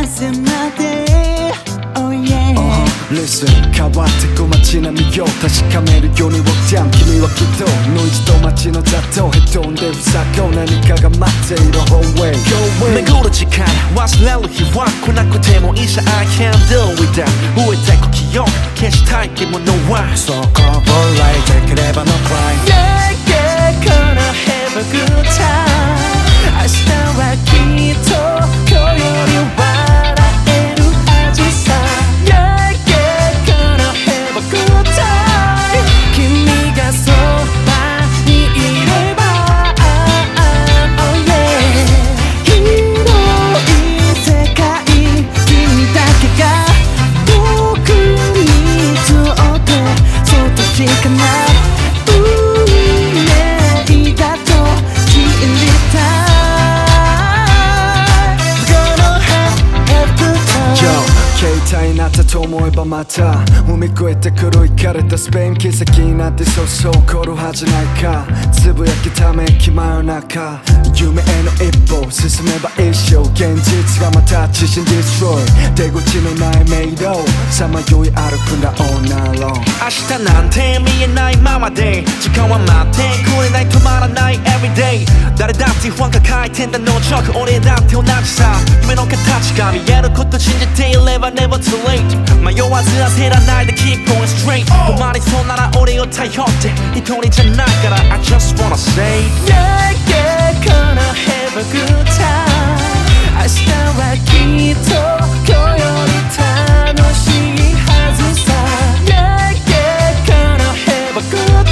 風まで。Oh yeah uh -huh. Listen 変わってく街並みを確かめるように Walk 君はきっとノイズと街の雑踏へ飛んでる雑魚何かが待っている。Homeway Go away 巡る時間忘れる日は来なくてもいいさ。I can't deal with that 増えてく記消したい着物はそこをライてくれば crime Yeah yeah gonna have a good time と思えばまた踏み越えて黒いかれたスペイン奇跡になってそうそう起こるはずないか。つぶやきため息真夜中夢への一歩進めば一生現実がまた自信 destroy 出口のない迷路さまよい歩くんだ all night long 明日なんて見えないままで時間は待ってくれない止まらない everyday 誰だって不安回転だのち俺だって同じさ夢の形が見えること信じていれば never too late 迷わず焦らないで keep going straight 止まりそうなら俺を頼って一人じゃないから I just wanna say Yeah yeah gonna have a good time 明日はきっと今日より楽しいはずさ Yeah yeah gonna have a good time